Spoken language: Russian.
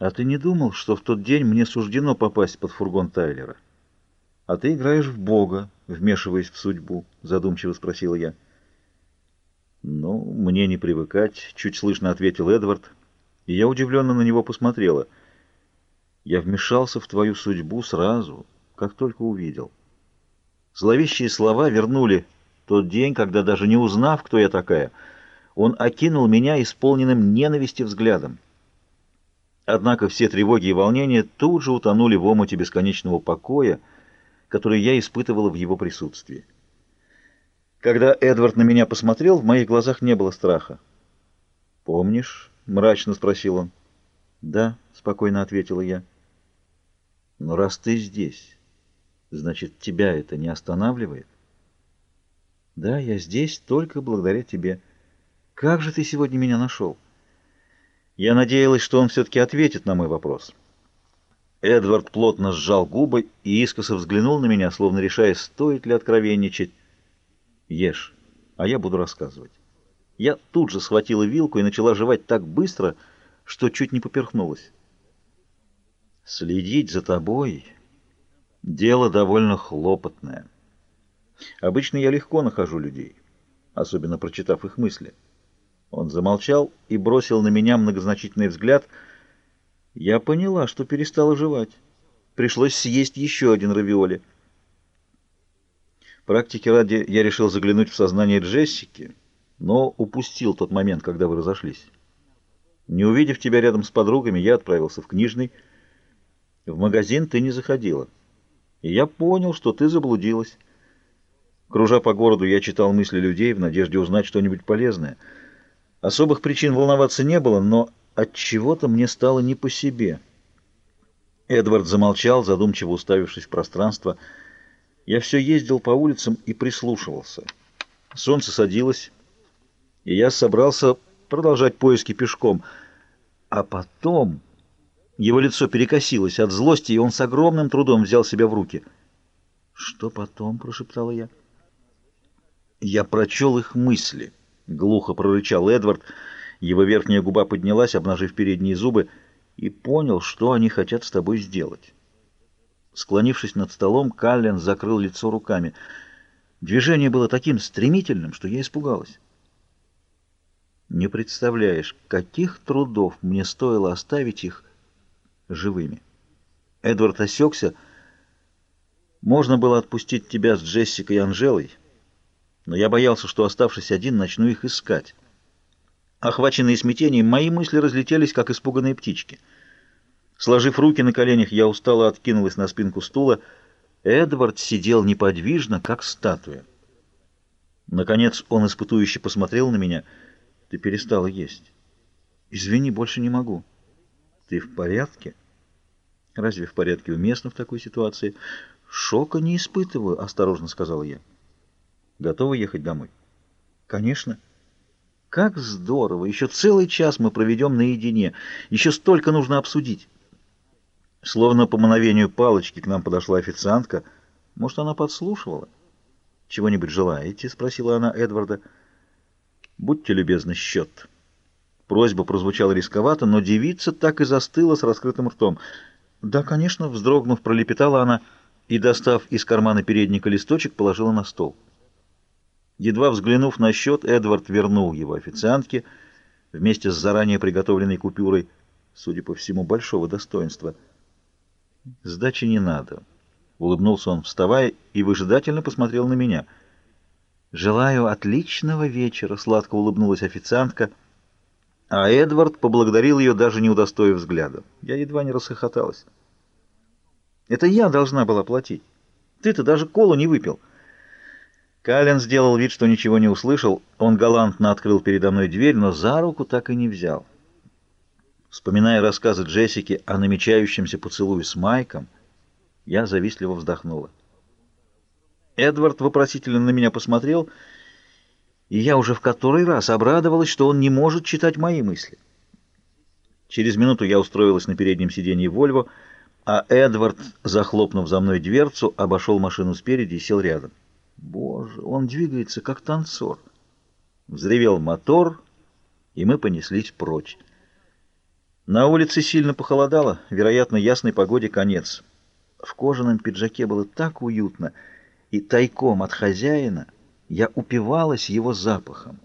А ты не думал, что в тот день мне суждено попасть под фургон Тайлера? А ты играешь в Бога, вмешиваясь в судьбу, задумчиво спросила я. Ну, мне не привыкать, чуть слышно ответил Эдвард, и я удивленно на него посмотрела. Я вмешался в твою судьбу сразу, как только увидел. Зловещие слова вернули тот день, когда, даже не узнав, кто я такая, он окинул меня исполненным ненависти взглядом. Однако все тревоги и волнения тут же утонули в омуте бесконечного покоя, который я испытывала в его присутствии. Когда Эдвард на меня посмотрел, в моих глазах не было страха. «Помнишь?» — мрачно спросил он. «Да», — спокойно ответила я. «Но раз ты здесь, значит, тебя это не останавливает?» «Да, я здесь только благодаря тебе. Как же ты сегодня меня нашел?» Я надеялась, что он все-таки ответит на мой вопрос. Эдвард плотно сжал губы и искоса взглянул на меня, словно решая, стоит ли откровенничать. «Ешь, а я буду рассказывать». Я тут же схватила вилку и начала жевать так быстро, что чуть не поперхнулась. «Следить за тобой — дело довольно хлопотное. Обычно я легко нахожу людей, особенно прочитав их мысли». Он замолчал и бросил на меня многозначительный взгляд. Я поняла, что перестала жевать. Пришлось съесть еще один равиоли. Практики ради я решил заглянуть в сознание Джессики, но упустил тот момент, когда вы разошлись. Не увидев тебя рядом с подругами, я отправился в книжный. В магазин ты не заходила. И я понял, что ты заблудилась. Кружа по городу, я читал мысли людей в надежде узнать что-нибудь полезное — Особых причин волноваться не было, но от чего-то мне стало не по себе. Эдвард замолчал, задумчиво уставившись в пространство. Я все ездил по улицам и прислушивался. Солнце садилось, и я собрался продолжать поиски пешком. А потом его лицо перекосилось от злости, и он с огромным трудом взял себя в руки. «Что потом?» — прошептала я. Я прочел их мысли — Глухо прорычал Эдвард. Его верхняя губа поднялась, обнажив передние зубы, и понял, что они хотят с тобой сделать. Склонившись над столом, Каллен закрыл лицо руками. Движение было таким стремительным, что я испугалась. Не представляешь, каких трудов мне стоило оставить их живыми. Эдвард осекся. Можно было отпустить тебя с Джессикой и Анжелой, но я боялся, что, оставшись один, начну их искать. Охваченные смятением, мои мысли разлетелись, как испуганные птички. Сложив руки на коленях, я устало откинулась на спинку стула. Эдвард сидел неподвижно, как статуя. Наконец он испытующе посмотрел на меня. «Ты перестала есть». «Извини, больше не могу». «Ты в порядке?» «Разве в порядке уместно в такой ситуации?» «Шока не испытываю», — осторожно сказала я. Готовы ехать домой? Конечно. Как здорово! Еще целый час мы проведем наедине. Еще столько нужно обсудить. Словно по мановению палочки к нам подошла официантка. Может, она подслушивала? «Чего-нибудь желаете?» — спросила она Эдварда. «Будьте любезны, счет». Просьба прозвучала рисковато, но девица так и застыла с раскрытым ртом. «Да, конечно», — вздрогнув, пролепетала она и, достав из кармана передника листочек, положила на стол. Едва взглянув на счет, Эдвард вернул его официантке вместе с заранее приготовленной купюрой, судя по всему, большого достоинства. «Сдачи не надо», — улыбнулся он, вставая, и выжидательно посмотрел на меня. «Желаю отличного вечера», — сладко улыбнулась официантка, а Эдвард поблагодарил ее, даже не удостоив взгляда. Я едва не расхохоталась. «Это я должна была платить. Ты-то даже колу не выпил». Каллен сделал вид, что ничего не услышал. Он галантно открыл передо мной дверь, но за руку так и не взял. Вспоминая рассказы Джессики о намечающемся поцелуе с Майком, я завистливо вздохнула. Эдвард вопросительно на меня посмотрел, и я уже в который раз обрадовалась, что он не может читать мои мысли. Через минуту я устроилась на переднем сиденье «Вольво», а Эдвард, захлопнув за мной дверцу, обошел машину спереди и сел рядом. Боже, он двигается, как танцор. Взревел мотор, и мы понеслись прочь. На улице сильно похолодало, вероятно, ясной погоде конец. В кожаном пиджаке было так уютно, и тайком от хозяина я упивалась его запахом.